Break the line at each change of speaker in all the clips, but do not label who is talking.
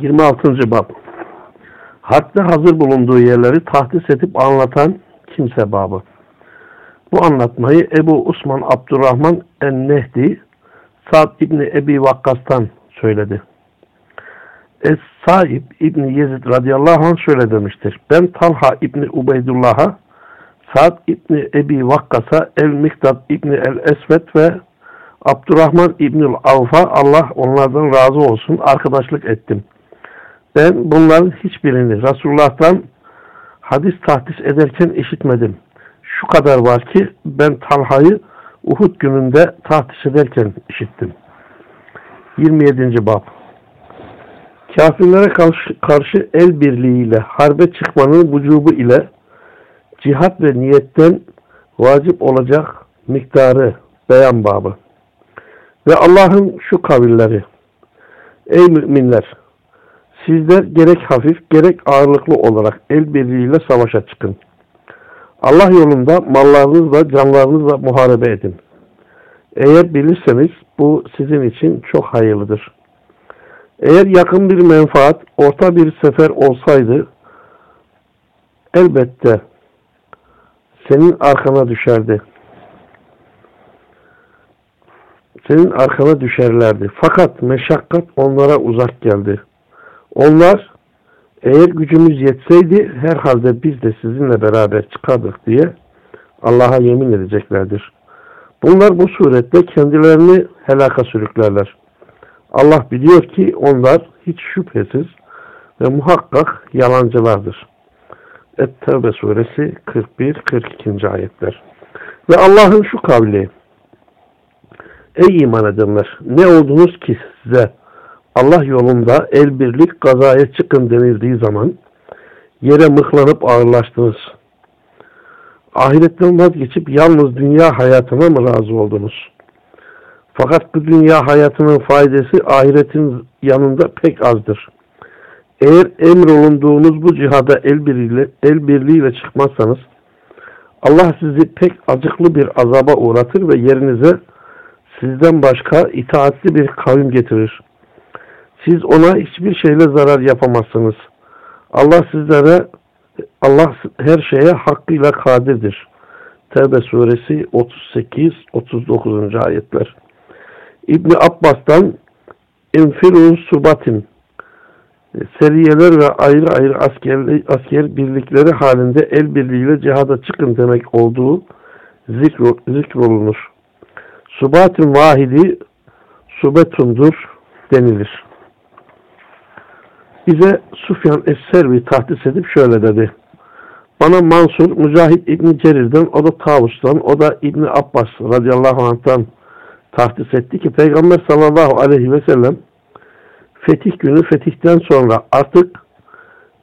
26. Bab Harpte hazır bulunduğu yerleri tahdis edip anlatan kimse babı. Bu anlatmayı Ebu Osman Abdurrahman en-Nehdi Sa'd İbni Ebi Vakkas'tan söyledi. Es-Saib İbni Yezid radıyallahu anh şöyle demiştir. Ben Talha İbni Ubeydullah'a Sa'd İbni Ebi Vakkas'a El-Miktat İbni El-Esvet ve Abdurrahman İbnül Avf'a Allah onlardan razı olsun arkadaşlık ettim. Ben bunların hiçbirini Resulullah'tan hadis tahdis ederken işitmedim. Şu kadar var ki ben Talha'yı Uhud gününde tahdis ederken işittim. 27. Bab Kafirlere karşı, karşı el birliğiyle harbe çıkmanın vücubu ile cihat ve niyetten vacip olacak miktarı beyan babı. Ve Allah'ın şu kavilleri. Ey müminler! Sizler gerek hafif gerek ağırlıklı olarak el birliğiyle savaşa çıkın. Allah yolunda mallarınızla canlarınızla muharebe edin. Eğer bilirseniz bu sizin için çok hayırlıdır. Eğer yakın bir menfaat, orta bir sefer olsaydı elbette senin arkana düşerdi. Senin arkana düşerlerdi. Fakat meşakkat onlara uzak geldi. Onlar eğer gücümüz yetseydi herhalde biz de sizinle beraber çıkardık diye Allah'a yemin edeceklerdir. Bunlar bu surette kendilerini helaka sürüklerler. Allah biliyor ki onlar hiç şüphesiz ve muhakkak yalancılardır. Et-Tevbe suresi 41-42. ayetler. Ve Allah'ın şu kavli Ey iman edenler! Ne oldunuz ki size Allah yolunda el birlik gazaya çıkın denildiği zaman yere mıhlanıp ağırlaştınız. Ahiretten vazgeçip yalnız dünya hayatına mı razı oldunuz? Fakat bu dünya hayatının faydası ahiretin yanında pek azdır. Eğer emrolunduğunuz bu cihada el birliğiyle, el birliğiyle çıkmazsanız Allah sizi pek acıklı bir azaba uğratır ve yerinize sizden başka itaatli bir kavim getirir. Siz ona hiçbir şeyle zarar yapamazsınız. Allah sizlere Allah her şeye hakkıyla kadirdir. Tevbe suresi 38-39. ayetler. İbni Abbas'tan Enfiru Subatin seriyeler ve ayrı ayrı asker, asker birlikleri halinde el birliğiyle cihada çıkın demek olduğu zikr, zikrolunur. Subatin vahidi subetundur denilir. Bize Sufyan Es-Servi tahdis edip şöyle dedi. Bana Mansur, Mücahit İbni Cerir'den, o da Tavus'tan, o da İbni Abbas radıyallahu anh'tan tahdis etti ki Peygamber sallallahu aleyhi ve sellem fetih günü fetihten sonra artık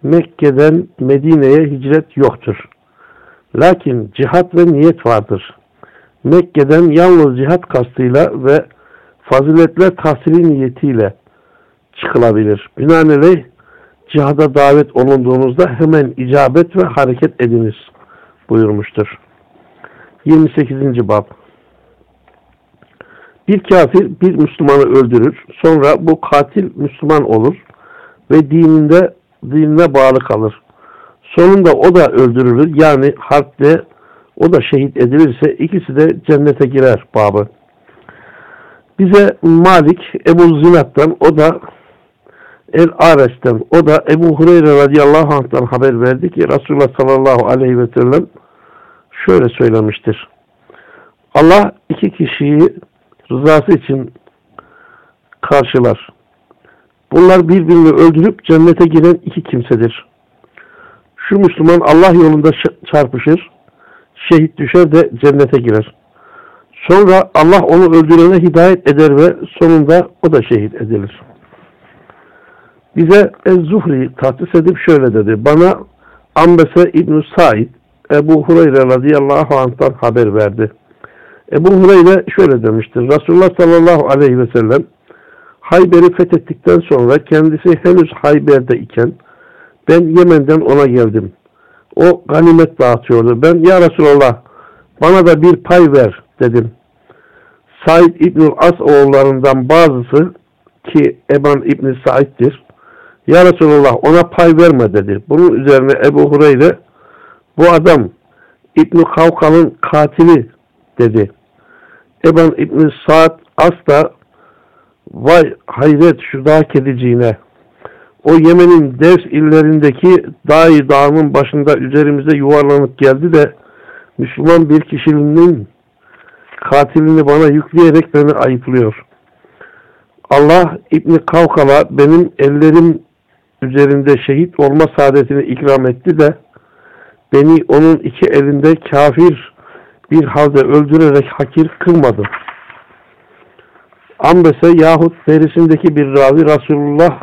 Mekke'den Medine'ye hicret yoktur. Lakin cihat ve niyet vardır. Mekke'den yalnız cihat kastıyla ve faziletler tahsili niyetiyle çıkılabilir. Binaenaleyh cihada davet olunduğunuzda hemen icabet ve hareket ediniz buyurmuştur. 28. Bab Bir kafir bir Müslümanı öldürür. Sonra bu katil Müslüman olur ve dininde dinine bağlı kalır. Sonunda o da öldürülür. Yani harpte o da şehit edilirse ikisi de cennete girer babı. Bize Malik Ebu Zinat'tan o da El Ares'ten o da Ebu Hureyre radıyallahu anh'tan haber verdi ki Resulullah sallallahu aleyhi ve sellem şöyle söylemiştir. Allah iki kişiyi rızası için karşılar. Bunlar birbirini öldürüp cennete giren iki kimsedir. Şu Müslüman Allah yolunda çarpışır, şehit düşer de cennete girer. Sonra Allah onu öldürene hidayet eder ve sonunda o da şehit edilir. Bize Ez-Zuhri tahsis edip şöyle dedi. Bana Ambese İbn-i Said Ebu Hureyre radıyallahu anh'tan haber verdi. Ebu Hureyre şöyle demiştir. Resulullah sallallahu aleyhi ve sellem Hayber'i fethettikten sonra kendisi henüz Hayber'de iken ben Yemen'den ona geldim. O ganimet dağıtıyordu. Ben ya Resulallah bana da bir pay ver dedim. Said İbnül As oğullarından bazısı ki Eban İbni Said'dir Ya Resulallah ona pay verme dedi. Bunun üzerine Ebu Hureyre bu adam İbn Kavkal'ın katili dedi. Eban İbn Saad asla vay hayret şu dağ kediciğine o Yemen'in Devs illerindeki Dağ dağının başında üzerimize yuvarlanıp geldi de Müslüman bir kişinin katilini bana yükleyerek beni ayıplıyor. Allah İbni Kavkal'a benim ellerim üzerinde şehit olma saadetini ikram etti de beni onun iki elinde kafir bir halde öldürerek hakir kılmadı. Ambese yahut derisindeki bir ravi Resulullah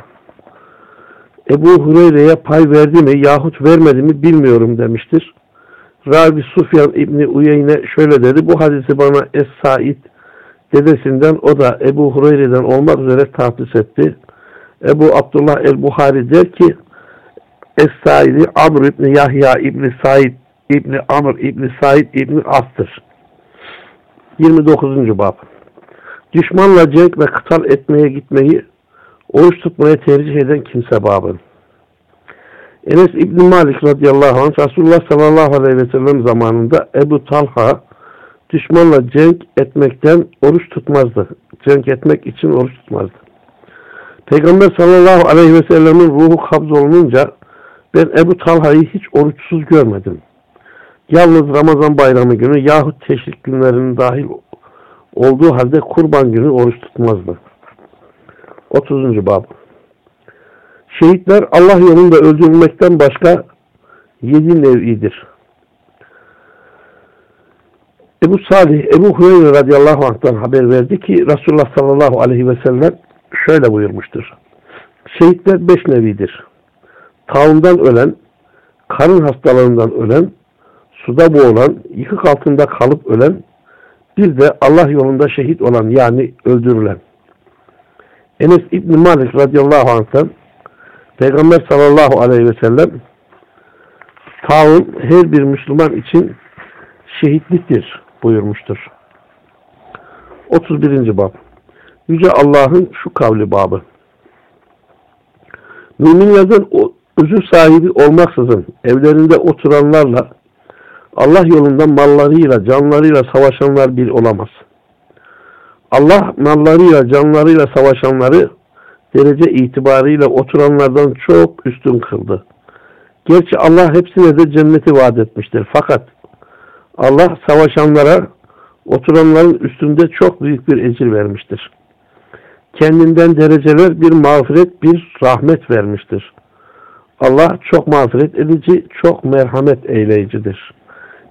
Ebu Hureyre'ye pay verdi mi yahut vermedi mi bilmiyorum demiştir. Rabi Sufyan İbni Uyeyne şöyle dedi. Bu hadisi bana Es-Said dedesinden o da Ebu Hureyre'den olmak üzere tahsis etti. Ebu Abdullah el-Buhari der ki Es-Said'i Amr İbni Yahya İbni Said İbni Amr İbni Said İbni As'tır. 29. Bab Düşmanla cenk ve kıtal etmeye gitmeyi oruç tutmaya tercih eden kimse babın. Enes İbni Malik radıyallahu anh Resulullah sallallahu aleyhi ve sellem zamanında Ebu Talha düşmanla cenk etmekten oruç tutmazdı. Cenk etmek için oruç tutmazdı. Peygamber sallallahu aleyhi ve sellemin ruhu kabz olununca ben Ebu Talha'yı hiç oruçsuz görmedim. Yalnız Ramazan bayramı günü yahut teşrik günlerinin dahil olduğu halde kurban günü oruç tutmazdı. 30. Bab Şehitler Allah yolunda öldürülmekten başka yedi nev'idir. Ebu Salih, Ebu Hureyre radıyallahu anh'tan haber verdi ki Resulullah sallallahu aleyhi ve sellem şöyle buyurmuştur. Şehitler beş nevidir. Taundan ölen, karın hastalığından ölen, suda boğulan, yıkık altında kalıp ölen, bir de Allah yolunda şehit olan yani öldürülen. Enes İbni Malik radıyallahu anh'tan Peygamber sallallahu aleyhi ve sellem taun her bir Müslüman için şehitliktir buyurmuştur. 31. Bab Yüce Allah'ın şu kavli babı Müminlerden özür sahibi olmaksızın evlerinde oturanlarla Allah yolunda mallarıyla, canlarıyla savaşanlar bir olamaz. Allah mallarıyla, canlarıyla savaşanları derece itibarıyla oturanlardan çok üstün kıldı. Gerçi Allah hepsine de cenneti vaat etmiştir. Fakat Allah savaşanlara oturanların üstünde çok büyük bir ecir vermiştir. Kendinden dereceler bir mağfiret, bir rahmet vermiştir. Allah çok mağfiret edici, çok merhamet eyleyicidir.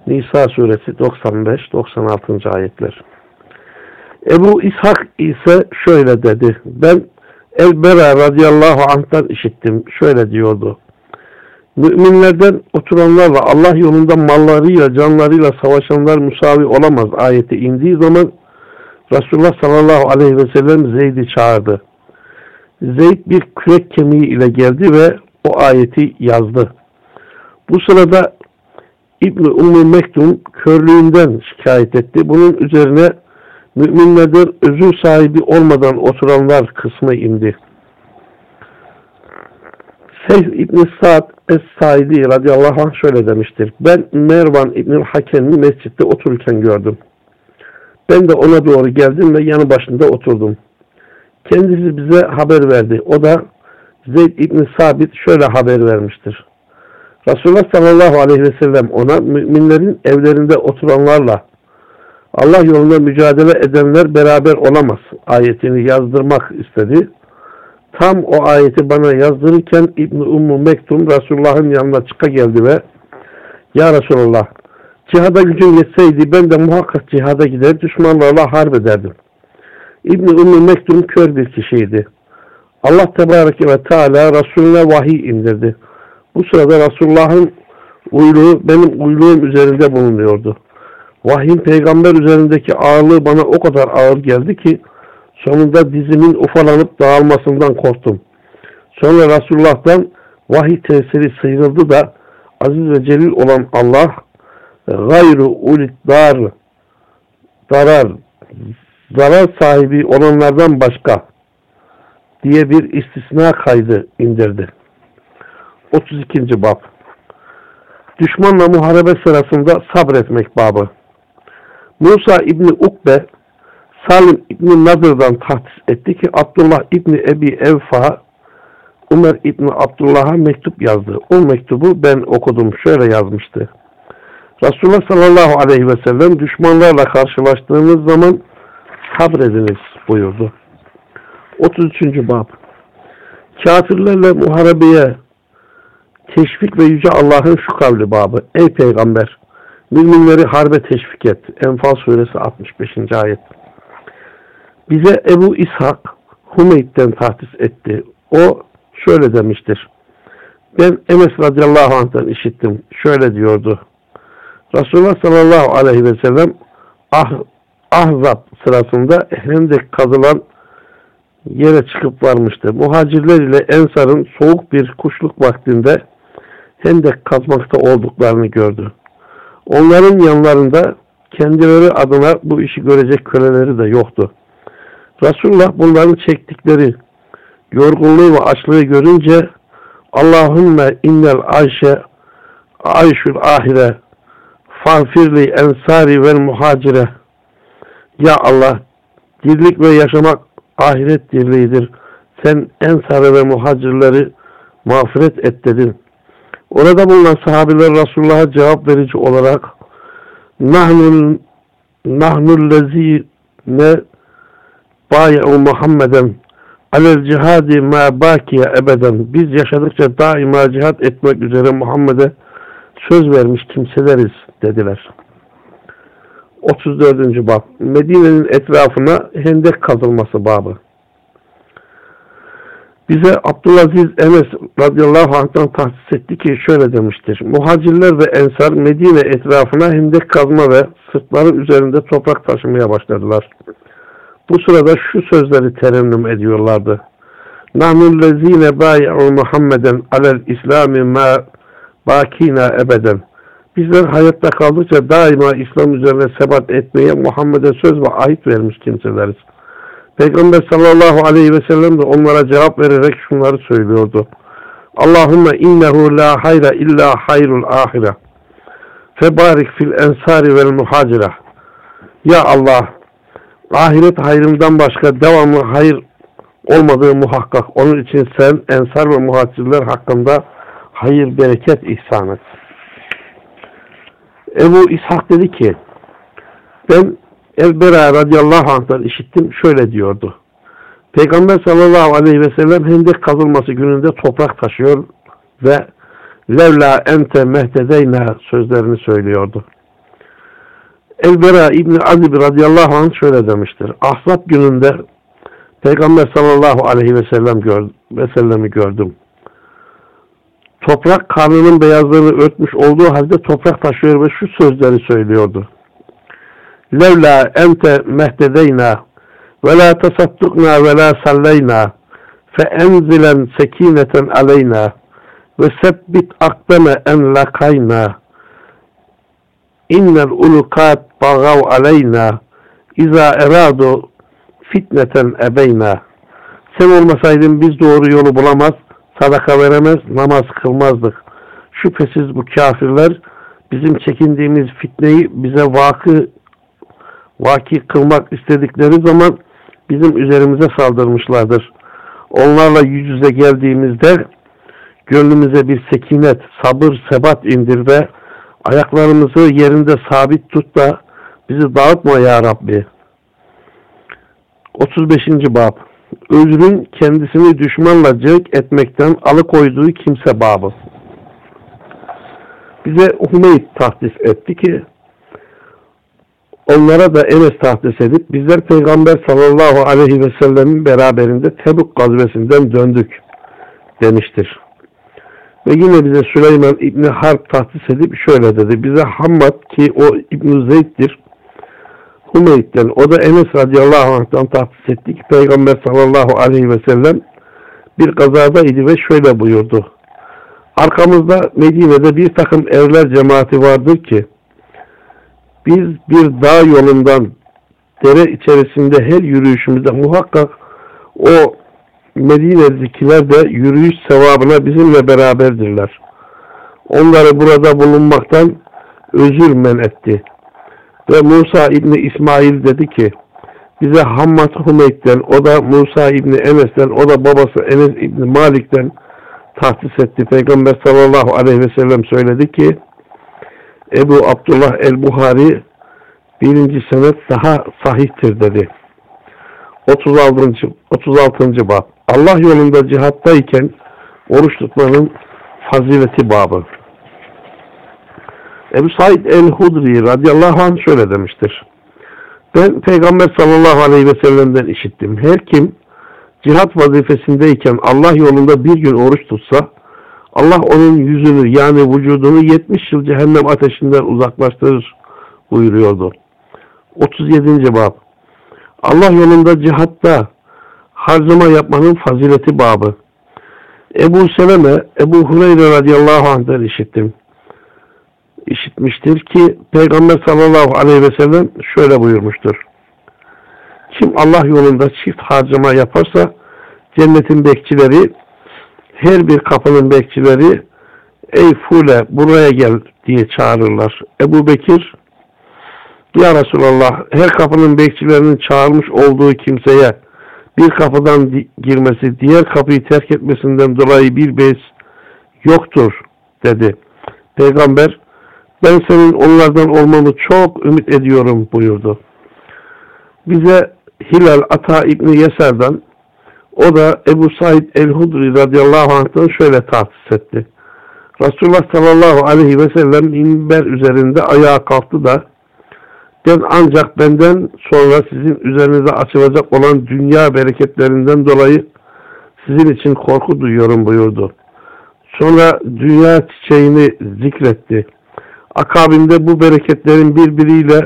Nisa suresi 95-96. ayetler. Ebu İshak ise şöyle dedi. Ben El-Bera radıyallahu anh'tan işittim. Şöyle diyordu. Müminlerden oturanlarla Allah yolunda mallarıyla, canlarıyla savaşanlar musavi olamaz ayeti indiği zaman Resulullah sallallahu aleyhi ve sellem Zeyd'i çağırdı. Zeyd bir kürek kemiği ile geldi ve o ayeti yazdı. Bu sırada İbni Ummu Mektum körlüğünden şikayet etti. Bunun üzerine müminlerden özür sahibi olmadan oturanlar kısmı indi. Seyf İbni Sa'd Es-Saidi radıyallahu anh şöyle demiştir. Ben Mervan İbni Hakem'i mescitte otururken gördüm. Ben de ona doğru geldim ve yanı başında oturdum. Kendisi bize haber verdi. O da Zeyd İbni Sabit şöyle haber vermiştir. Resulullah sallallahu aleyhi ve sellem ona müminlerin evlerinde oturanlarla Allah yolunda mücadele edenler beraber olamaz ayetini yazdırmak istedi. Tam o ayeti bana yazdırırken İbn-i Ummu Mektum Resulullah'ın yanına çıka geldi ve Ya Resulullah cihada gücün yetseydi ben de muhakkak cihada gider düşmanlarla harp ederdim. İbn-i Ummu Mektum kör bir kişiydi. Allah Tebareke ve Teala Resulüne vahiy indirdi. Bu sırada Resulullah'ın uyluğu benim uyluğum üzerinde bulunuyordu. Vahyin peygamber üzerindeki ağırlığı bana o kadar ağır geldi ki sonunda dizimin ufalanıp dağılmasından korktum. Sonra Resulullah'tan vahiy tesiri sıyrıldı da aziz ve celil olan Allah gayru ulit dar zarar zarar sahibi olanlardan başka diye bir istisna kaydı indirdi. 32. bab Düşmanla muharebe sırasında sabretmek babı. Musa İbni Ukbe Salim İbni Nadır'dan tahsis etti ki Abdullah İbni Ebi Evfa Ömer İbni Abdullah'a mektup yazdı. O mektubu ben okudum. Şöyle yazmıştı. Resulullah sallallahu aleyhi ve sellem düşmanlarla karşılaştığınız zaman sabrediniz buyurdu. 33. bab Kafirlerle muharebeye teşvik ve yüce Allah'ın şu kavli babı. Ey peygamber! Müminleri harbe teşvik et. Enfal suresi 65. ayet. Bize Ebu İshak Humeyd'den tahsis etti. O şöyle demiştir. Ben Enes radıyallahu anh'tan işittim. Şöyle diyordu. Resulullah sallallahu aleyhi ve sellem ah, Ahzab sırasında Hendek kazılan yere çıkıp varmıştı. Muhacirler ile Ensar'ın soğuk bir kuşluk vaktinde Hendek kazmakta olduklarını gördü. Onların yanlarında kendileri adına bu işi görecek köleleri de yoktu. Resulullah bunların çektikleri yorgunluğu ve açlığı görünce Allahümme innel ayşe ayşul ahire fagfirli ensari vel muhacire Ya Allah dirlik ve yaşamak ahiret dirliğidir. Sen ensarı ve muhacirleri mağfiret et dedin. Orada bulunan sahabeler Resulullah'a cevap verici olarak nahnul nahnul lezine bayi'u Muhammeden alel cihadi ma bakiye ebeden biz yaşadıkça daima cihat etmek üzere Muhammed'e söz vermiş kimseleriz dediler. 34. bab Medine'nin etrafına hendek kazılması babı. Bize Abdülaziz Enes radıyallahu anh'tan tahsis etti ki şöyle demiştir. Muhacirler ve ensar Medine etrafına hendek kazma ve sırtları üzerinde toprak taşımaya başladılar. Bu sırada şu sözleri terennüm ediyorlardı. Nahnu lezine bayi'u Muhammeden alel islami ma bakina ebeden. Bizler hayatta kaldıkça daima İslam üzerine sebat etmeye Muhammed'e söz ve ahit vermiş kimseleriz. Peygamber sallallahu aleyhi ve sellem de onlara cevap vererek şunları söylüyordu. Allahümme innehu la hayra illa hayrul ahire. Febarik fil ensari vel muhacire. Ya Allah, ahiret hayrından başka devamlı hayır olmadığı muhakkak. Onun için sen ensar ve muhacirler hakkında hayır, bereket ihsan et. Ebu İshak dedi ki ben Elbera radıyallahu anh'tan işittim şöyle diyordu. Peygamber sallallahu aleyhi ve sellem hendek kazılması gününde toprak taşıyor ve levla ente mehtedeyna sözlerini söylüyordu. Elbera İbni Azib radıyallahu anh şöyle demiştir. Ahzab gününde Peygamber sallallahu aleyhi ve sellem gör, ve sellemi gördüm. Toprak karnının beyazlığını örtmüş olduğu halde toprak taşıyor ve şu sözleri söylüyordu. Levla ente mehtedeyna ve la tasaddukna ve la salleyna fe enzilen sekineten aleyna ve sebbit akdeme en lakayna innel ulukat bagav aleyna iza eradu fitneten ebeyna sen olmasaydın biz doğru yolu bulamaz sadaka veremez namaz kılmazdık şüphesiz bu kafirler bizim çekindiğimiz fitneyi bize vakı vaki kılmak istedikleri zaman bizim üzerimize saldırmışlardır. Onlarla yüz yüze geldiğimizde gönlümüze bir sekinet, sabır, sebat indir ve ayaklarımızı yerinde sabit tut da bizi dağıtma ya Rabbi. 35. Bab Özrün kendisini düşmanla cevk etmekten alıkoyduğu kimse babı. Bize Hümeyd tahdis etti ki onlara da Enes tahsis edip bizler Peygamber sallallahu aleyhi ve sellemin beraberinde Tebuk gazvesinden döndük demiştir. Ve yine bize Süleyman İbni Harp tahsis edip şöyle dedi. Bize Hammad ki o İbn Zeyd'dir. Humeyd'den o da Enes radıyallahu anh'tan tahsis etti ki Peygamber sallallahu aleyhi ve sellem bir kazada idi ve şöyle buyurdu. Arkamızda Medine'de bir takım evler cemaati vardır ki biz bir dağ yolundan dere içerisinde her yürüyüşümüzde muhakkak o Medine'dekiler de yürüyüş sevabına bizimle beraberdirler. Onları burada bulunmaktan özür men etti. Ve Musa İbni İsmail dedi ki, bize Hammad Hümeyd'den, o da Musa İbni Enes'ten, o da babası Enes İbni Malik'ten tahsis etti. Peygamber sallallahu aleyhi ve sellem söyledi ki, Ebu Abdullah el-Buhari birinci senet daha sahihtir dedi. 36. 36. bab. Allah yolunda cihattayken oruç tutmanın fazileti babı. Ebu Said el-Hudri radıyallahu anh şöyle demiştir. Ben Peygamber sallallahu aleyhi ve sellem'den işittim. Her kim cihat vazifesindeyken Allah yolunda bir gün oruç tutsa Allah onun yüzünü yani vücudunu 70 yıl cehennem ateşinden uzaklaştırır buyuruyordu. 37. bab Allah yolunda cihatta harcama yapmanın fazileti babı. Ebu Seleme, Ebu Hureyre radıyallahu anh'den işittim. İşitmiştir ki Peygamber sallallahu aleyhi ve sellem şöyle buyurmuştur. Kim Allah yolunda çift harcama yaparsa cennetin bekçileri her bir kapının bekçileri ey Fule buraya gel diye çağırırlar. Ebu Bekir ya Resulallah her kapının bekçilerinin çağırmış olduğu kimseye bir kapıdan girmesi diğer kapıyı terk etmesinden dolayı bir bez yoktur dedi. Peygamber ben senin onlardan olmanı çok ümit ediyorum buyurdu. Bize Hilal Ata İbni Yeser'dan o da Ebu Said el-Hudri radıyallahu anh'tan şöyle tahsis etti. Resulullah sallallahu aleyhi ve sellem minber üzerinde ayağa kalktı da ben ancak benden sonra sizin üzerinize açılacak olan dünya bereketlerinden dolayı sizin için korku duyuyorum buyurdu. Sonra dünya çiçeğini zikretti. Akabinde bu bereketlerin birbiriyle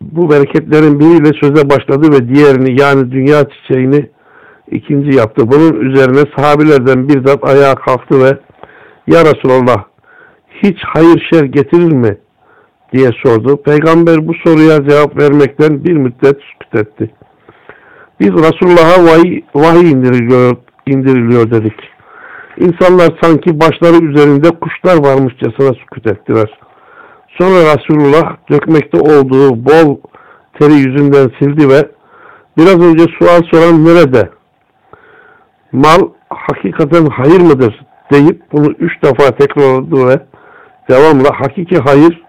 bu bereketlerin biriyle söze başladı ve diğerini yani dünya çiçeğini ikinci yaptı. Bunun üzerine sahabilerden bir zat ayağa kalktı ve Ya Resulallah hiç hayır şer getirir mi? diye sordu. Peygamber bu soruya cevap vermekten bir müddet sükut etti. Biz Resulullah'a vahiy, vahiy indiriliyor, indiriliyor dedik. İnsanlar sanki başları üzerinde kuşlar varmışçasına sükut ettiler. Sonra Resulullah dökmekte olduğu bol teri yüzünden sildi ve biraz önce sual soran nerede? Mal hakikaten hayır mıdır? deyip bunu üç defa tekrarladı ve devamla hakiki hayır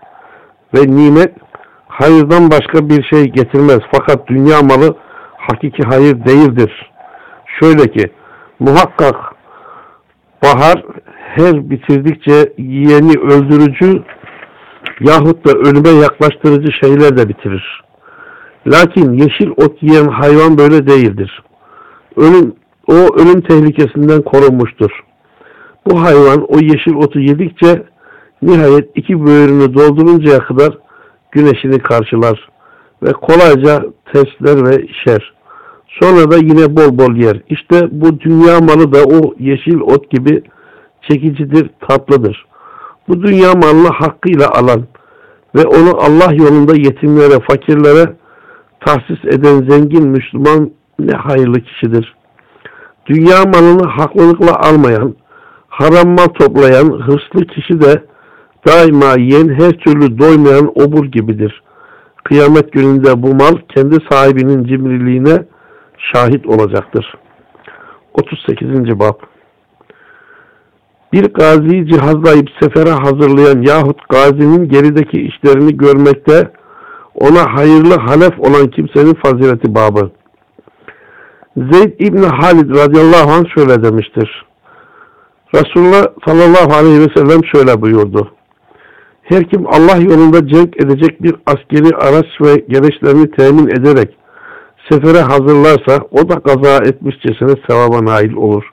ve nimet hayırdan başka bir şey getirmez. Fakat dünya malı hakiki hayır değildir. Şöyle ki muhakkak bahar her bitirdikçe yeni öldürücü yahut da ölüme yaklaştırıcı şeyler de bitirir. Lakin yeşil ot yiyen hayvan böyle değildir. Ölüm, o ölüm tehlikesinden korunmuştur. Bu hayvan o yeşil otu yedikçe nihayet iki böğrünü dolduruncaya kadar güneşini karşılar ve kolayca testler ve işer. Sonra da yine bol bol yer. İşte bu dünya malı da o yeşil ot gibi çekicidir, tatlıdır. Bu dünya malını hakkıyla alan ve onu Allah yolunda yetimlere, fakirlere tahsis eden zengin Müslüman ne hayırlı kişidir. Dünya malını haklılıkla almayan, haram mal toplayan hırslı kişi de daima yiyen her türlü doymayan obur gibidir. Kıyamet gününde bu mal kendi sahibinin cimriliğine şahit olacaktır. 38. Bab Bir gaziyi cihazlayıp sefere hazırlayan yahut gazinin gerideki işlerini görmekte ona hayırlı halef olan kimsenin fazileti babı. Zeyd İbni Halid radıyallahu anh şöyle demiştir. Resulullah sallallahu aleyhi ve sellem şöyle buyurdu. Her kim Allah yolunda cenk edecek bir askeri araç ve gereçlerini temin ederek sefere hazırlarsa o da kaza etmişçesine sevaba nail olur.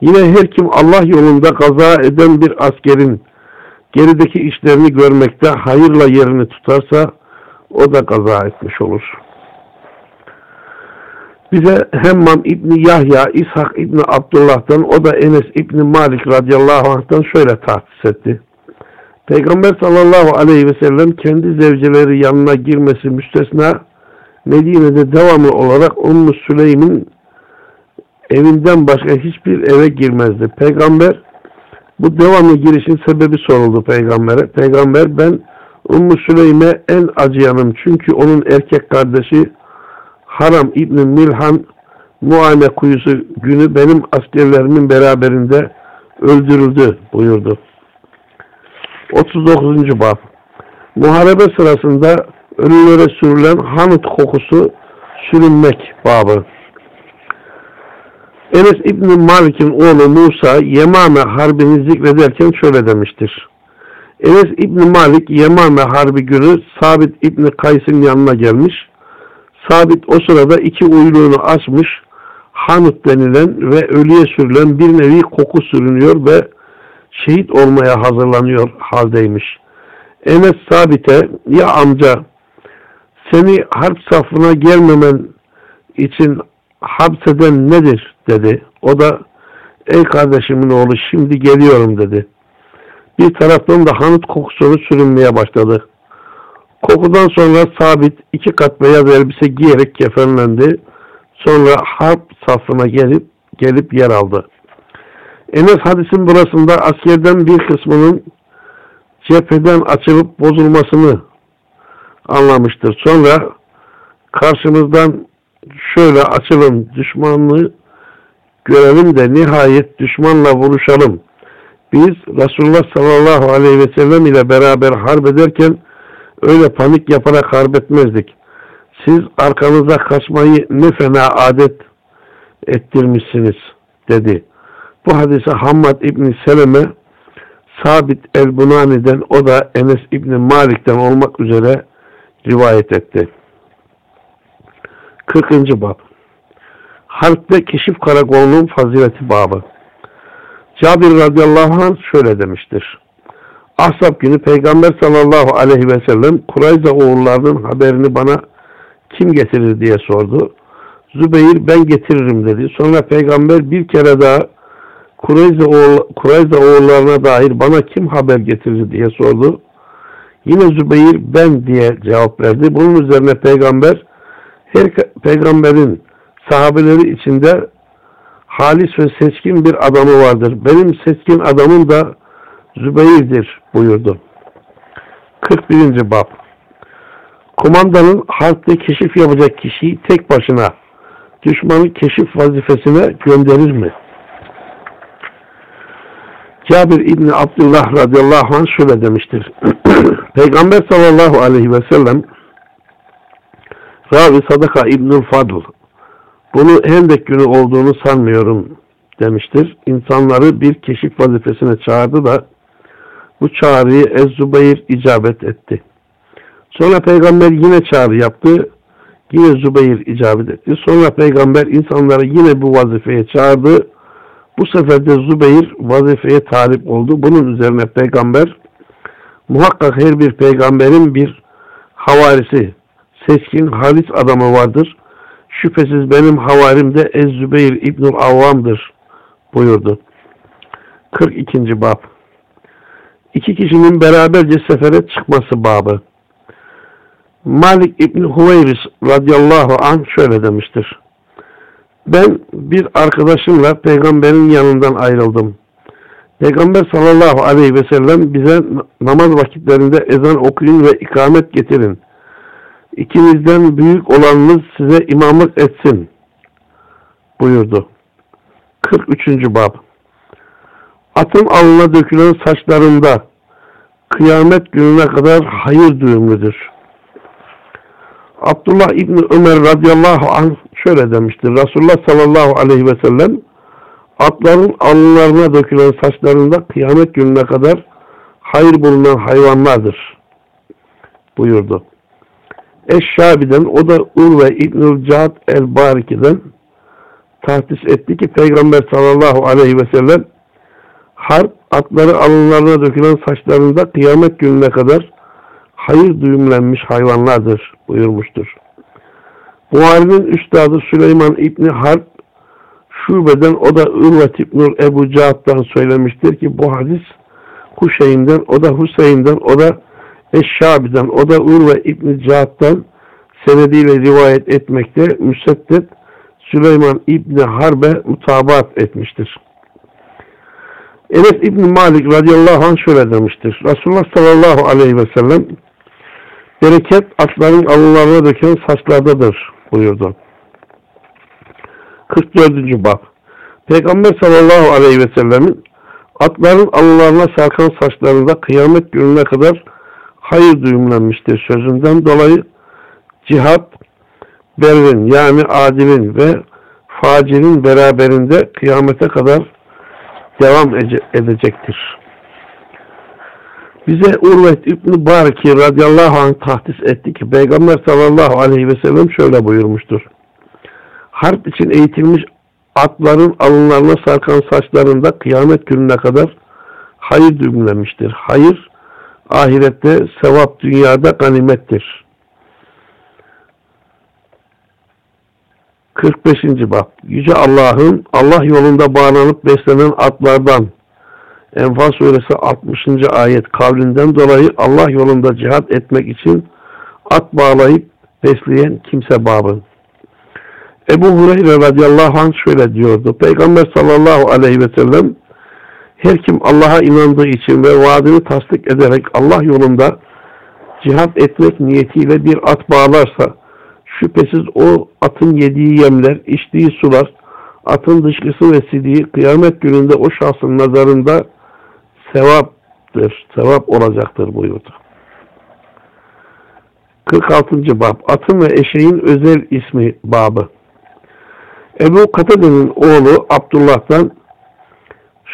Yine her kim Allah yolunda kaza eden bir askerin gerideki işlerini görmekte hayırla yerini tutarsa o da kaza etmiş olur. Bize Hemmam İbni Yahya, İshak İbni Abdullah'tan, o da Enes İbni Malik radıyallahu anh'tan şöyle tahsis etti. Peygamber sallallahu aleyhi ve sellem kendi zevceleri yanına girmesi müstesna Medine'de devamlı olarak Ummu Süleym'in evinden başka hiçbir eve girmezdi. Peygamber bu devamlı girişin sebebi soruldu peygambere. Peygamber ben Ümmü Süleym'e en acıyanım. Çünkü onun erkek kardeşi Haram İbni Milhan Muayene kuyusu günü benim askerlerimin beraberinde öldürüldü buyurdu. 39. Bab Muharebe sırasında ölülere sürülen hanut kokusu sürünmek babı. Enes İbni Malik'in oğlu Musa Yemame Harbi'ni zikrederken şöyle demiştir. Enes İbni Malik Yemame Harbi günü Sabit İbni Kays'ın yanına gelmiş. Sabit o sırada iki uyluğunu açmış, hanut denilen ve ölüye sürülen bir nevi koku sürünüyor ve şehit olmaya hazırlanıyor haldeymiş. Enes Sabit'e ya amca seni harp safına gelmemen için hapseden nedir dedi. O da ey kardeşimin oğlu şimdi geliyorum dedi. Bir taraftan da hanut kokusunu sürünmeye başladı. Kokudan sonra sabit iki kat beyaz elbise giyerek kefenlendi. Sonra harp safına gelip gelip yer aldı. Enes hadisin burasında askerden bir kısmının cepheden açılıp bozulmasını anlamıştır. Sonra karşımızdan şöyle açılın düşmanlığı görelim de nihayet düşmanla vuruşalım. Biz Resulullah sallallahu aleyhi ve sellem ile beraber harp ederken öyle panik yaparak harp etmezdik. Siz arkanıza kaçmayı ne fena adet ettirmişsiniz dedi. Bu hadise Hammad İbni Seleme Sabit el-Bunani'den o da Enes İbni Malik'ten olmak üzere rivayet etti. 40. Bab Harpte Keşif Karakolu'nun fazileti babı Cabir radıyallahu anh şöyle demiştir. Ahzab günü Peygamber sallallahu aleyhi ve sellem Kurayza oğullarının haberini bana kim getirir diye sordu. Zübeyir ben getiririm dedi. Sonra Peygamber bir kere daha Kureyze, oğul, Kureyze oğullarına dair bana kim haber getirir diye sordu. Yine Zübeyir ben diye cevap verdi. Bunun üzerine Peygamber her peygamberin sahabeleri içinde halis ve seçkin bir adamı vardır. Benim seçkin adamım da Zübeyir'dir buyurdu. 41. Bab Komandanın harpte keşif yapacak kişiyi tek başına düşmanı keşif vazifesine gönderir mi? Cabir İbni Abdullah radıyallahu anh şöyle demiştir. Peygamber sallallahu aleyhi ve sellem Ravi Sadaka İbnül Fadl bunu Hendek günü olduğunu sanmıyorum demiştir. İnsanları bir keşif vazifesine çağırdı da bu çağrıyı Ez-Zübeyir icabet etti. Sonra peygamber yine çağrı yaptı. Yine Zübeyir icabet etti. Sonra peygamber insanları yine bu vazifeye çağırdı. Bu sefer de Zübeyir vazifeye talip oldu. Bunun üzerine peygamber muhakkak her bir peygamberin bir havarisi, seçkin, halis adamı vardır. Şüphesiz benim havarim de Ez-Zübeyir İbnül Avvam'dır buyurdu. 42. Bab İki kişinin beraberce sefere çıkması babı. Malik İbni Huveyris radıyallahu anh şöyle demiştir. Ben bir arkadaşımla peygamberin yanından ayrıldım. Peygamber sallallahu aleyhi ve sellem bize namaz vakitlerinde ezan okuyun ve ikamet getirin. İkinizden büyük olanınız size imamlık etsin buyurdu. 43. Bab Atın alnına dökülen saçlarında kıyamet gününe kadar hayır düğümlüdür. Abdullah İbni Ömer radıyallahu anh şöyle demiştir. Resulullah sallallahu aleyhi ve sellem atların alınlarına dökülen saçlarında kıyamet gününe kadar hayır bulunan hayvanlardır buyurdu. Eşşabi'den o da Urve İbnül Cad el-Bariki'den tahsis etti ki Peygamber sallallahu aleyhi ve sellem harp atları alınlarına dökülen saçlarında kıyamet gününe kadar hayır düğümlenmiş hayvanlardır buyurmuştur. Buhari'nin üstadı Süleyman İbni Harp şubeden o da Ürvet İbnül Ebu Cahat'tan söylemiştir ki bu hadis Huşeyn'den o da Hüseyin'den o da Eşşabi'den o da Urve İbni Cahat'tan senediyle rivayet etmekte müseddet Süleyman İbni Harbe mutabat etmiştir. Enes İbni Malik radıyallahu anh şöyle demiştir. Resulullah sallallahu aleyhi ve sellem bereket atların alınlarına döken saçlardadır buyurdu. 44. bab Peygamber sallallahu aleyhi ve sellemin atların alınlarına sarkan saçlarında kıyamet gününe kadar hayır düğümlenmiştir sözünden dolayı cihat berrin yani adilin ve facirin beraberinde kıyamete kadar devam edecektir. Bize Urvet İbn-i Bariki radıyallahu anh tahdis etti ki Peygamber sallallahu aleyhi ve sellem şöyle buyurmuştur. Harp için eğitilmiş atların alınlarına sarkan saçlarında kıyamet gününe kadar hayır düğümlemiştir. Hayır ahirette sevap dünyada ganimettir. 45. bab Yüce Allah'ın Allah yolunda bağlanıp beslenen atlardan Enfal suresi 60. ayet kavlinden dolayı Allah yolunda cihat etmek için at bağlayıp besleyen kimse babı. Ebu Hureyre radıyallahu anh şöyle diyordu. Peygamber sallallahu aleyhi ve sellem her kim Allah'a inandığı için ve vaadini tasdik ederek Allah yolunda cihat etmek niyetiyle bir at bağlarsa şüphesiz o atın yediği yemler, içtiği sular, atın dışkısı ve sidiği kıyamet gününde o şahsın nazarında sevaptır, sevap olacaktır buyurdu. 46. bab Atın ve eşeğin özel ismi babı Ebu Katade'nin oğlu Abdullah'tan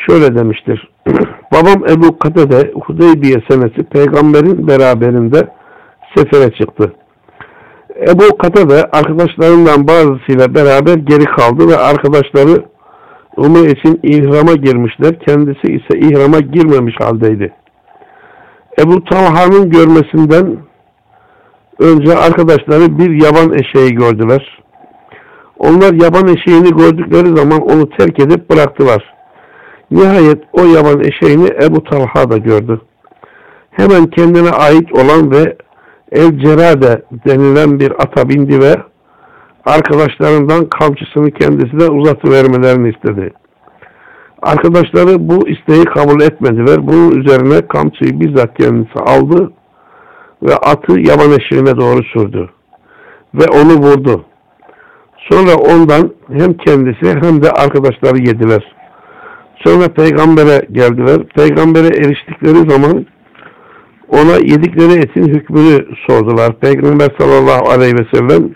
şöyle demiştir. Babam Ebu Katade Hudeybiye senesi peygamberin beraberinde sefere çıktı. Ebu Katade arkadaşlarından bazısıyla beraber geri kaldı ve arkadaşları Umre için ihrama girmişler. Kendisi ise ihrama girmemiş haldeydi. Ebu Talha'nın görmesinden önce arkadaşları bir yaban eşeği gördüler. Onlar yaban eşeğini gördükleri zaman onu terk edip bıraktılar. Nihayet o yaban eşeğini Ebu Talha da gördü. Hemen kendine ait olan ve El Cerade denilen bir ata bindi ve arkadaşlarından kamçısını kendisine uzatıvermelerini istedi. Arkadaşları bu isteği kabul etmediler. Bunun üzerine kamçıyı bizzat kendisi aldı ve atı yaban eşeğine doğru sürdü. Ve onu vurdu. Sonra ondan hem kendisi hem de arkadaşları yediler. Sonra peygambere geldiler. Peygambere eriştikleri zaman ona yedikleri etin hükmünü sordular. Peygamber sallallahu aleyhi ve sellem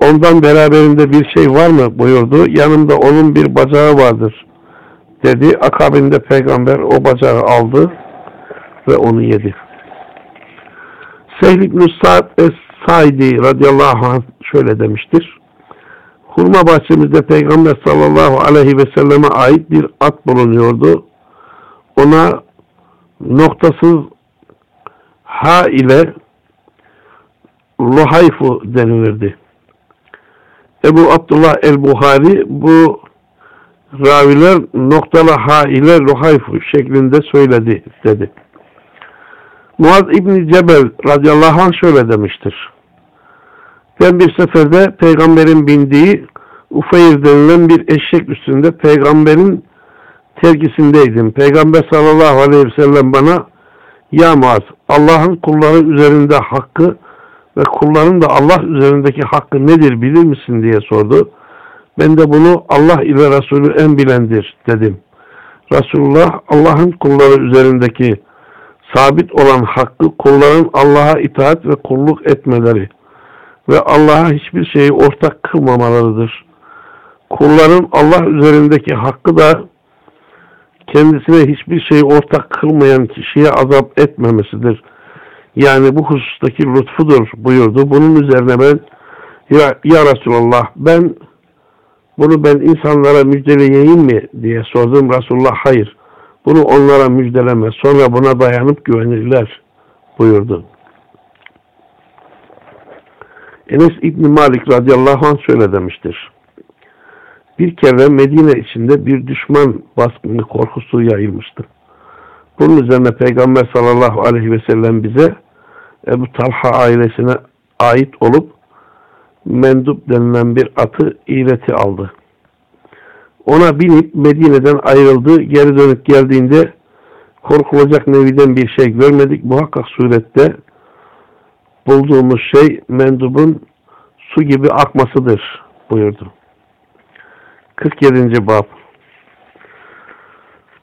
ondan beraberinde bir şey var mı buyurdu. Yanımda onun bir bacağı vardır dedi. Akabinde peygamber o bacağı aldı ve onu yedi. Sehl ibn Sa'd Es-Saidi radıyallahu anh şöyle demiştir. Hurma bahçemizde Peygamber sallallahu aleyhi ve selleme ait bir at bulunuyordu. Ona noktasız ha ile Luhayfu denilirdi. Ebu Abdullah el-Buhari bu raviler noktalı ha ile Luhayfu şeklinde söyledi dedi. Muaz İbni Cebel radıyallahu anh şöyle demiştir. Ben bir seferde peygamberin bindiği Ufeyr denilen bir eşek üstünde peygamberin tergisindeydim. Peygamber sallallahu aleyhi ve sellem bana ya Muaz Allah'ın kulları üzerinde hakkı ve kulların da Allah üzerindeki hakkı nedir bilir misin diye sordu. Ben de bunu Allah ile Resulü en bilendir dedim. Resulullah Allah'ın kulları üzerindeki sabit olan hakkı kulların Allah'a itaat ve kulluk etmeleri ve Allah'a hiçbir şeyi ortak kılmamalarıdır. Kulların Allah üzerindeki hakkı da kendisine hiçbir şeyi ortak kılmayan kişiye azap etmemesidir. Yani bu husustaki lütfudur buyurdu. Bunun üzerine ben ya, ya Resulallah ben bunu ben insanlara müjdeleyeyim mi diye sordum. Resulullah hayır. Bunu onlara müjdeleme. Sonra buna dayanıp güvenirler buyurdu. Enes İbni Malik radıyallahu anh şöyle demiştir. Bir kere Medine içinde bir düşman baskını korkusu yayılmıştı. Bunun üzerine Peygamber sallallahu aleyhi ve sellem bize Ebu Talha ailesine ait olup mendup denilen bir atı iğreti aldı. Ona binip Medine'den ayrıldı. Geri dönüp geldiğinde korkulacak neviden bir şey görmedik. Muhakkak surette bulduğumuz şey mendubun su gibi akmasıdır buyurdu. 47. Bab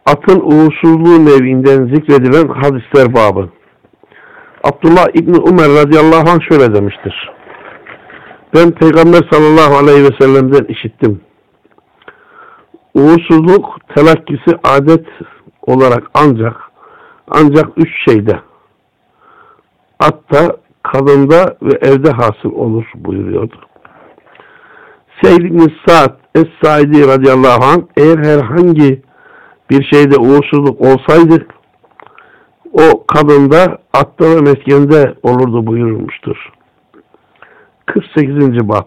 Atın uğursuzluğu nevinden zikredilen hadisler babı. Abdullah İbni Umer radıyallahu anh şöyle demiştir. Ben Peygamber sallallahu aleyhi ve sellem'den işittim. Uğursuzluk telakkisi adet olarak ancak ancak üç şeyde atta, kadında ve evde hasıl olur buyuruyordu. Seyyid İbni Sa'd Es-Saidi radıyallahu anh eğer herhangi bir şeyde uğursuzluk olsaydı o kadında atta ve meskende olurdu buyurulmuştur. 48. Bab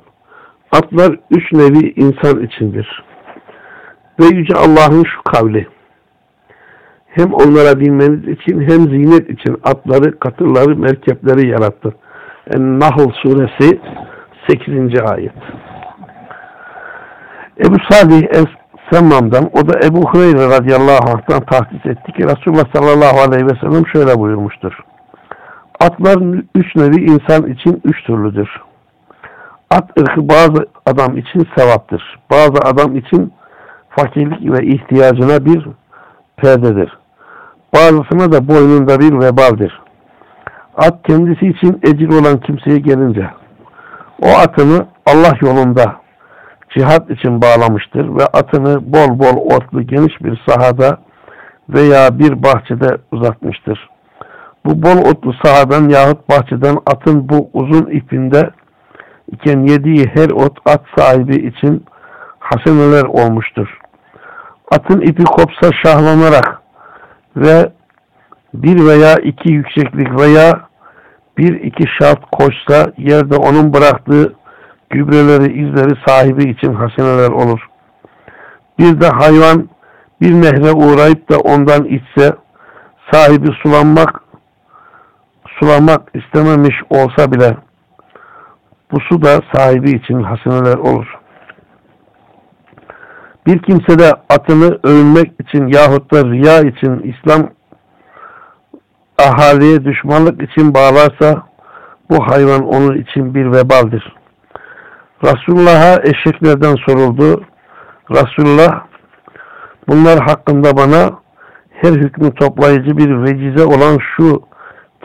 Atlar üç nevi insan içindir. Ve Yüce Allah'ın şu kavli hem onlara binmeniz için hem zinet için atları, katırları, merkepleri yarattı. En-Nahl suresi 8. ayet. Ebu Salih Es-Semmam'dan o da Ebu Hureyre radıyallahu anh'tan tahsis etti ki Resulullah sallallahu aleyhi ve sellem şöyle buyurmuştur. Atlar üç nevi insan için üç türlüdür. At ırkı bazı adam için sevaptır. Bazı adam için fakirlik ve ihtiyacına bir perdedir. Bazısına da boynunda bir vebaldir. At kendisi için ecir olan kimseye gelince o atını Allah yolunda cihat için bağlamıştır ve atını bol bol otlu geniş bir sahada veya bir bahçede uzatmıştır. Bu bol otlu sahadan yahut bahçeden atın bu uzun ipinde iken yediği her ot at sahibi için haseneler olmuştur. Atın ipi kopsa şahlanarak ve bir veya iki yükseklik veya bir iki şart koşsa yerde onun bıraktığı gübreleri, izleri sahibi için haseneler olur. Bir de hayvan bir nehre uğrayıp da ondan içse sahibi sulanmak sulamak istememiş olsa bile bu su da sahibi için haseneler olur. Bir kimse de atını övünmek için yahut da riya için İslam ahaliye düşmanlık için bağlarsa bu hayvan onun için bir vebaldir. Resulullah'a eşeklerden soruldu. Resulullah bunlar hakkında bana her hükmü toplayıcı bir vecize olan şu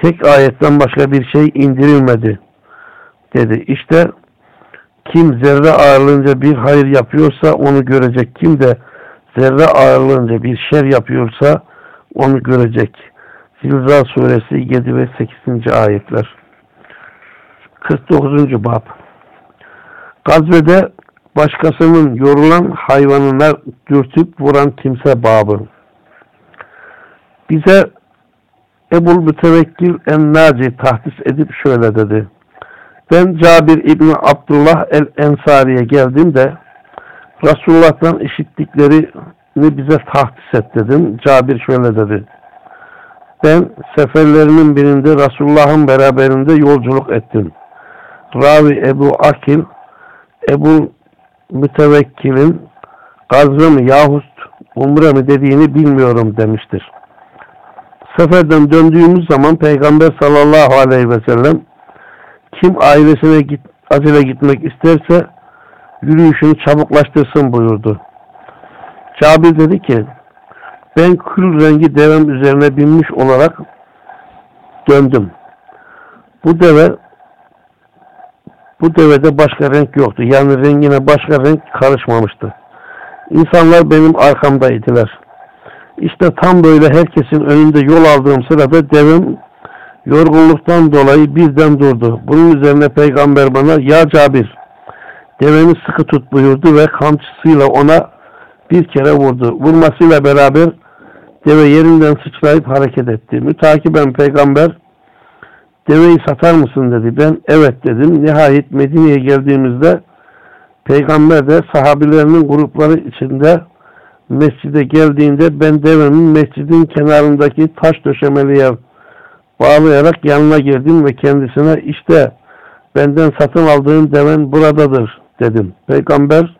tek ayetten başka bir şey indirilmedi dedi. İşte kim zerre ağırlığınca bir hayır yapıyorsa onu görecek. Kim de zerre ağırlığınca bir şer yapıyorsa onu görecek. Zilzal suresi 7 ve 8. ayetler. 49. bab. Gazvede başkasının yorulan hayvanına dürtüp vuran kimse babı. Bize Ebul Mütevekkil en-Naci tahdis edip şöyle dedi. Ben Cabir İbni Abdullah el-Ensari'ye geldim de Resulullah'tan işittiklerini bize tahdis et dedim. Cabir şöyle dedi. Ben seferlerimin birinde Resulullah'ın beraberinde yolculuk ettim. Ravi Ebu Akil Ebu Mütevekkil'in gazve mi yahut umre mi dediğini bilmiyorum demiştir. Seferden döndüğümüz zaman Peygamber sallallahu aleyhi ve sellem kim ailesine git, acele gitmek isterse yürüyüşünü çabuklaştırsın buyurdu. Cabir dedi ki ben kül rengi devem üzerine binmiş olarak döndüm. Bu deve bu devede başka renk yoktu. Yani rengine başka renk karışmamıştı. İnsanlar benim arkamdaydılar. İşte tam böyle herkesin önünde yol aldığım sırada devim yorgunluktan dolayı birden durdu. Bunun üzerine peygamber bana ya Cabir deveni sıkı tut buyurdu ve kamçısıyla ona bir kere vurdu. Vurmasıyla beraber deve yerinden sıçrayıp hareket etti. Mütakiben peygamber deveyi satar mısın dedi. Ben evet dedim. Nihayet Medine'ye geldiğimizde peygamber de sahabilerinin grupları içinde mescide geldiğinde ben devemin mescidin kenarındaki taş döşemeli yer bağlayarak yanına girdim ve kendisine işte benden satın aldığın deven buradadır dedim. Peygamber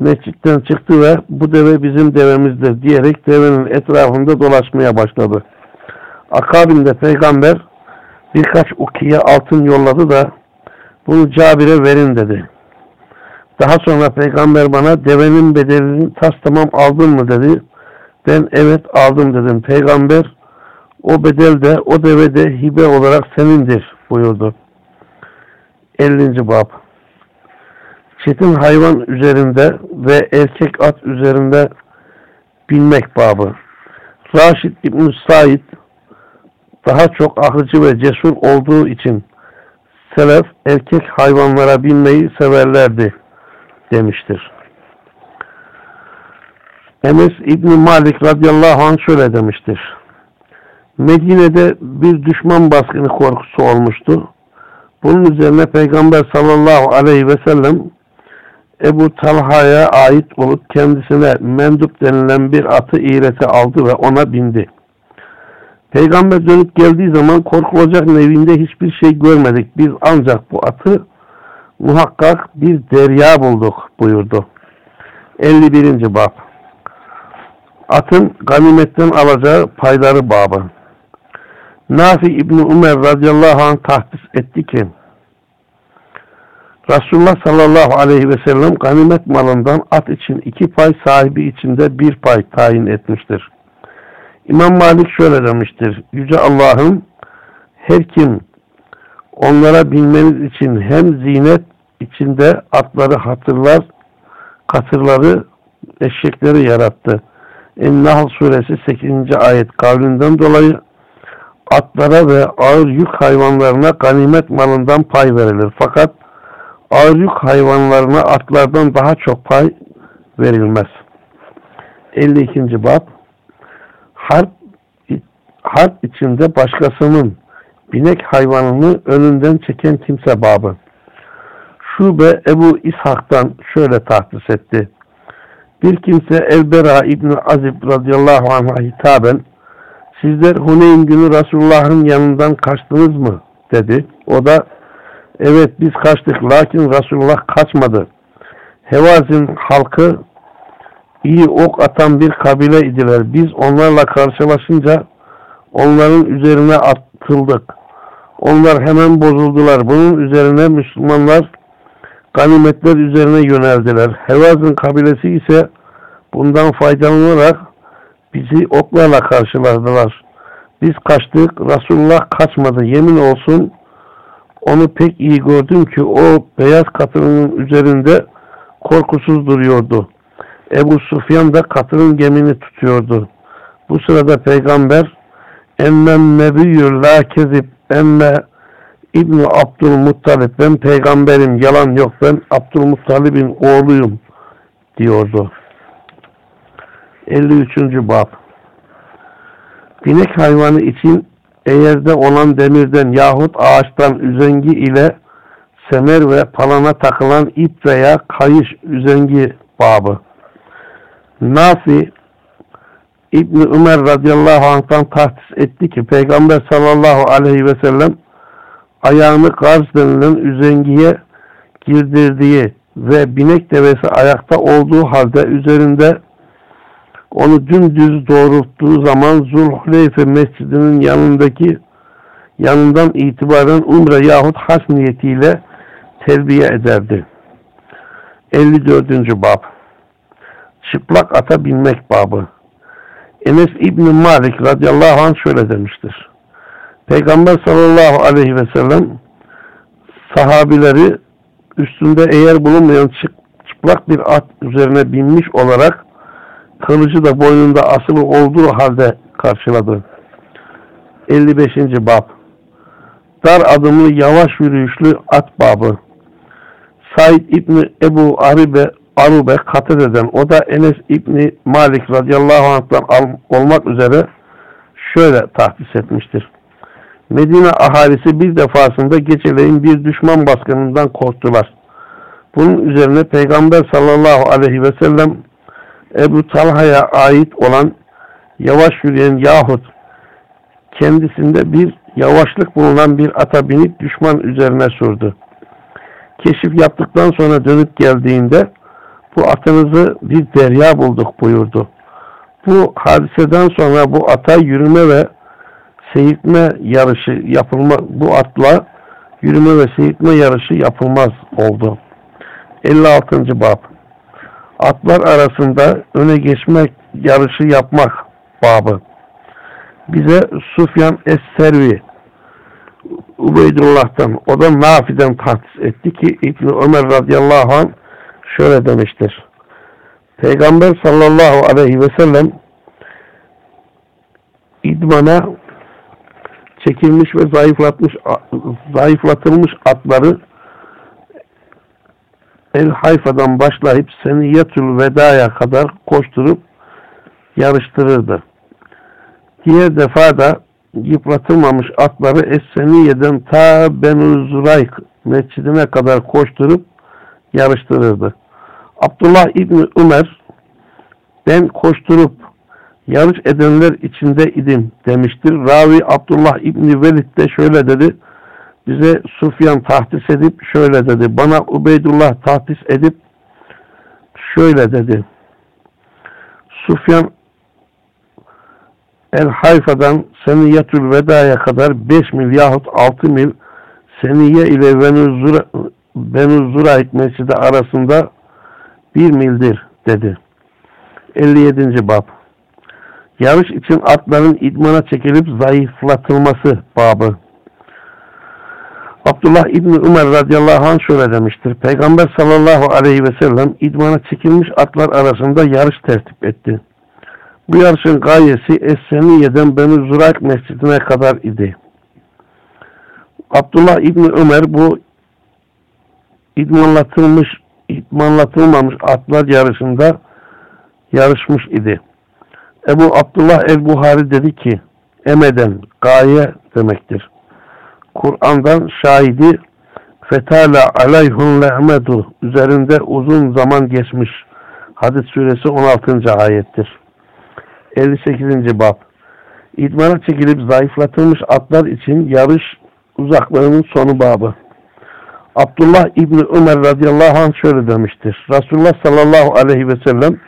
mescitten çıktı ve bu deve bizim devemizdir diyerek devenin etrafında dolaşmaya başladı. Akabinde peygamber birkaç ukiye altın yolladı da bunu Cabir'e verin dedi. Daha sonra peygamber bana devenin bedelini tas tamam aldın mı dedi. Ben evet aldım dedim. Peygamber o bedel de o deve de hibe olarak senindir buyurdu. 50. Bab Çetin hayvan üzerinde ve erkek at üzerinde binmek babı. Raşid İbn Said daha çok akıcı ve cesur olduğu için selef erkek hayvanlara binmeyi severlerdi demiştir. Enes İbni Malik radıyallahu anh şöyle demiştir. Medine'de bir düşman baskını korkusu olmuştu. Bunun üzerine Peygamber sallallahu aleyhi ve sellem Ebu Talha'ya ait olup kendisine mendup denilen bir atı iğreti aldı ve ona bindi. Peygamber dönüp geldiği zaman korkulacak nevinde hiçbir şey görmedik. Biz ancak bu atı muhakkak bir derya bulduk buyurdu. 51. Bab Atın ganimetten alacağı payları babı. Nafi İbni Ömer radıyallahu anh tahsis etti ki Resulullah sallallahu aleyhi ve sellem ganimet malından at için iki pay sahibi içinde bir pay tayin etmiştir. İmam Malik şöyle demiştir. Yüce Allah'ın her kim onlara binmeniz için hem zinet içinde atları hatırlar, katırları, eşekleri yarattı. En-Nahl suresi 8. ayet kavlinden dolayı atlara ve ağır yük hayvanlarına ganimet malından pay verilir. Fakat ağır yük hayvanlarına atlardan daha çok pay verilmez. 52. Bab Harp, harp içinde başkasının binek hayvanını önünden çeken kimse babı. Şube Ebu İshak'tan şöyle tahsis etti. Bir kimse Elbera İbni Azib radıyallahu anh'a hitaben sizler Huneyn günü Resulullah'ın yanından kaçtınız mı? dedi. O da evet biz kaçtık lakin Resulullah kaçmadı. Hevazin halkı iyi ok atan bir kabile idiler. Biz onlarla karşılaşınca onların üzerine atıldık. Onlar hemen bozuldular. Bunun üzerine Müslümanlar ganimetler üzerine yöneldiler. Hevazin kabilesi ise bundan faydalanarak bizi oklarla karşıladılar. Biz kaçtık, Resulullah kaçmadı. Yemin olsun onu pek iyi gördüm ki o beyaz katırının üzerinde korkusuz duruyordu. Ebu Sufyan da katırın gemini tutuyordu. Bu sırada peygamber emmem nebiyyür la kezib emme İbni Abdülmuttalip ben peygamberim yalan yok ben Abdülmuttalib'in oğluyum diyordu. 53. Bab Binek hayvanı için eğerde olan demirden yahut ağaçtan üzengi ile semer ve palana takılan ip veya kayış üzengi babı. Nafi İbni Ömer radıyallahu anh'tan tahsis etti ki Peygamber sallallahu aleyhi ve sellem ayağını garz denilen üzengiye girdirdiği ve binek devesi ayakta olduğu halde üzerinde onu dümdüz doğrulttuğu zaman Zulhuleyfe mescidinin yanındaki yanından itibaren umre yahut hac niyetiyle terbiye ederdi. 54. Bab Çıplak ata binmek babı Enes İbni Malik radıyallahu anh şöyle demiştir. Peygamber sallallahu aleyhi ve sellem sahabileri üstünde eğer bulunmayan çıplak bir at üzerine binmiş olarak kılıcı da boynunda asılı olduğu halde karşıladı. 55. Bab Dar adımlı yavaş yürüyüşlü at babı Said İbni Ebu Aribe Arube katet eden o da Enes İbni Malik radıyallahu anh'tan olmak üzere şöyle tahsis etmiştir. Medine ahalisi bir defasında geceleyin bir düşman baskınından korktular. Bunun üzerine Peygamber sallallahu aleyhi ve sellem Ebu Talha'ya ait olan yavaş yürüyen yahut kendisinde bir Yavaşlık bulunan bir ata binip düşman üzerine sürdü. Keşif yaptıktan sonra dönüp geldiğinde bu atınızı bir derya bulduk buyurdu. Bu hadiseden sonra bu ata yürüme ve seyitme yarışı yapılma bu atla yürüme ve seyitme yarışı yapılmaz oldu. 56. bab Atlar arasında öne geçmek yarışı yapmak babı. Bize Sufyan Es-Servi Ubeydullah'tan o da Nafi'den tahsis etti ki İbni Ömer radıyallahu anh şöyle demiştir. Peygamber sallallahu aleyhi ve sellem idmana çekilmiş ve zayıflatmış zayıflatılmış atları El Hayfa'dan başlayıp Seniyetül Veda'ya kadar koşturup yarıştırırdı. Diğer defa da yıpratılmamış atları Es-Seniye'den ta Benu Zurayk mescidine kadar koşturup yarıştırırdı. Abdullah İbni Ömer ben koşturup yarış edenler içinde idim demiştir. Ravi Abdullah İbni Velid de şöyle dedi. Bize Sufyan tahtis edip şöyle dedi. Bana Ubeydullah tahtis edip şöyle dedi. Sufyan El Hayfa'dan Seniyetül Veda'ya kadar 5 mil yahut 6 mil Seniye ile Benu Zurayk mescidi arasında 1 mildir dedi. 57. bab Yarış için atların idmana çekilip zayıflatılması babı. Abdullah İbni Ömer radıyallahu anh şöyle demiştir. Peygamber sallallahu aleyhi ve sellem idmana çekilmiş atlar arasında yarış tertip etti. Bu yarışın gayesi Es-Seniye'den Beni Zurak mescidine kadar idi. Abdullah İbni Ömer bu idmanlatılmış, idmanlatılmamış atlar yarışında yarışmış idi. Ebu Abdullah el-Buhari dedi ki, emeden, gaye demektir. Kur'an'dan şahidi fetala aleyhun le'medu üzerinde uzun zaman geçmiş. Hadis suresi 16. ayettir. 58. bab İdmana çekilip zayıflatılmış atlar için yarış uzaklığının sonu babı. Abdullah İbni Ömer radıyallahu anh şöyle demiştir. Resulullah sallallahu aleyhi ve sellem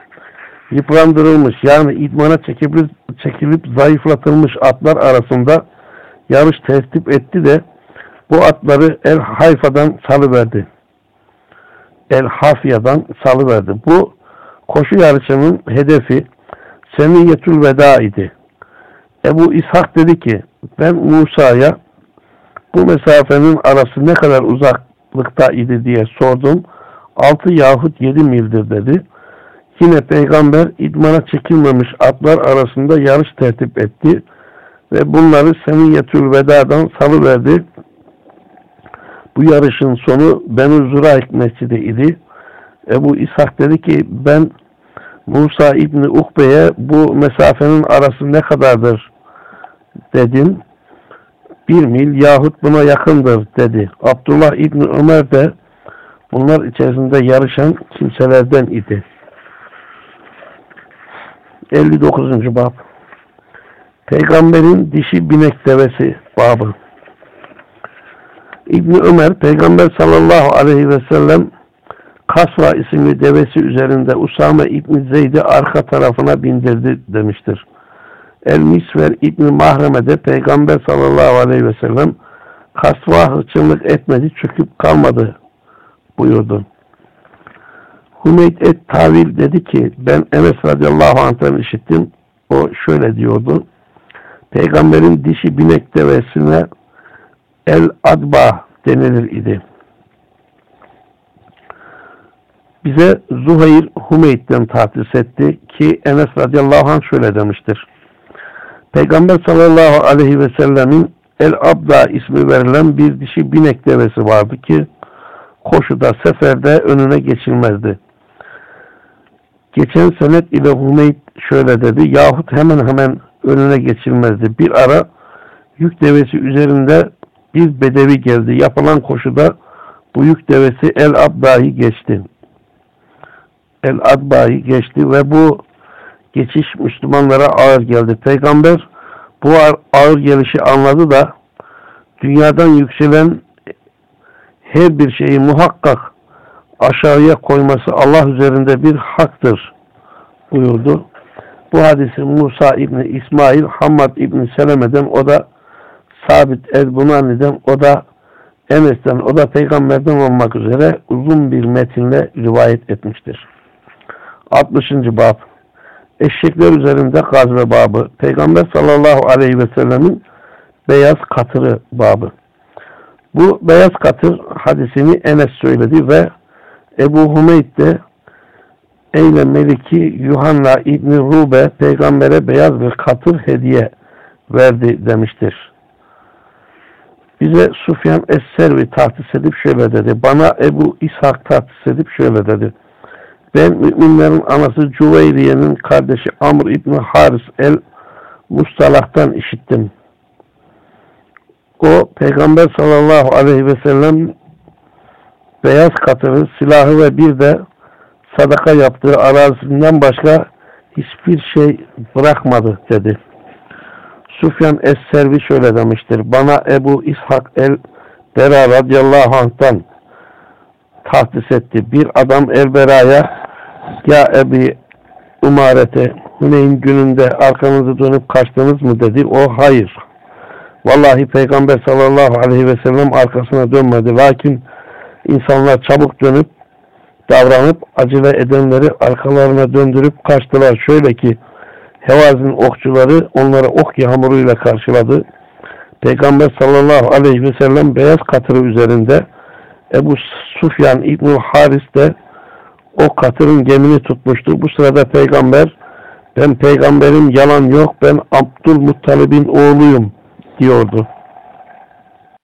yıprandırılmış yani idmana çekilip, çekilip zayıflatılmış atlar arasında yarış tertip etti de bu atları El Hayfa'dan salıverdi. El Hafya'dan salıverdi. Bu koşu yarışının hedefi Semiyetül Veda idi. Ebu İshak dedi ki ben Musa'ya bu mesafenin arası ne kadar uzaklıkta idi diye sordum. Altı yahut yedi mildir dedi. Yine peygamber idmana çekilmemiş atlar arasında yarış tertip etti ve bunları Semiyetül Veda'dan salıverdi. Bu yarışın sonu Benu Zurayk mescidi idi. Ebu İshak dedi ki ben Musa İbni Ukbe'ye bu mesafenin arası ne kadardır dedim. Bir mil yahut buna yakındır dedi. Abdullah İbni Ömer de bunlar içerisinde yarışan kimselerden idi. 59. bab Peygamberin dişi binek devesi babı. İbni Ömer Peygamber sallallahu aleyhi ve sellem Kasva isimli devesi üzerinde Usame İbni Zeyd'i arka tarafına bindirdi demiştir. El Misver İbni Mahreme de Peygamber sallallahu aleyhi ve sellem kasva hırçınlık etmedi, çöküp kalmadı buyurdu. Hümeyd et Tavil dedi ki ben Enes radıyallahu anh'tan işittim. O şöyle diyordu. Peygamberin dişi binek devesine El Adba denilir idi. Bize Zuhayr Humeyd'den tahsis etti ki Enes radıyallahu anh şöyle demiştir. Peygamber sallallahu aleyhi ve sellemin El Abda ismi verilen bir dişi binek devesi vardı ki koşuda seferde önüne geçilmezdi. Geçen senet ile Humeyd şöyle dedi yahut hemen hemen önüne geçilmezdi. Bir ara yük devesi üzerinde bir bedevi geldi. Yapılan koşuda bu yük devesi El Abda'yı geçti. El Adba'yı geçti ve bu geçiş Müslümanlara ağır geldi. Peygamber bu ağır gelişi anladı da Dünyadan yükselen her bir şeyi muhakkak aşağıya koyması Allah üzerinde bir haktır buyurdu. Bu hadisi Musa İbni İsmail, Hammad İbni Seleme'den, o da Sabit el-Bunani'den, o da Enes'ten, o da Peygamber'den olmak üzere uzun bir metinle rivayet etmiştir. 60. Bab Eşekler üzerinde gazve babı. Peygamber sallallahu aleyhi ve sellemin beyaz katırı babı. Bu beyaz katır hadisini Enes söyledi ve Ebu Humeyd de Eyle Meliki Yuhanna İbni Rube peygambere beyaz bir katır hediye verdi demiştir. Bize Sufyan Es-Servi tahsis edip şöyle dedi. Bana Ebu İshak tahsis edip şöyle dedi. Ben müminlerin anası Cüveyriye'nin kardeşi Amr İbni Haris el Mustalah'tan işittim. O Peygamber sallallahu aleyhi ve sellem beyaz katırı, silahı ve bir de sadaka yaptığı arazisinden başka hiçbir şey bırakmadı dedi. Sufyan Es-Servi şöyle demiştir. Bana Ebu İshak el-Bera radıyallahu anh'tan tahsis etti. Bir adam El-Bera'ya ya Ebi Umarete Huneyn gününde arkanızı dönüp kaçtınız mı dedi. O hayır. Vallahi Peygamber sallallahu aleyhi ve sellem arkasına dönmedi. Lakin insanlar çabuk dönüp davranıp acele edenleri arkalarına döndürüp kaçtılar. Şöyle ki Hevazin okçuları onları ok yağmuruyla karşıladı. Peygamber sallallahu aleyhi ve sellem beyaz katırı üzerinde Ebu Sufyan İbnül Haris de o katırın gemini tutmuştu. Bu sırada peygamber ben peygamberim yalan yok ben Abdülmuttalib'in oğluyum diyordu.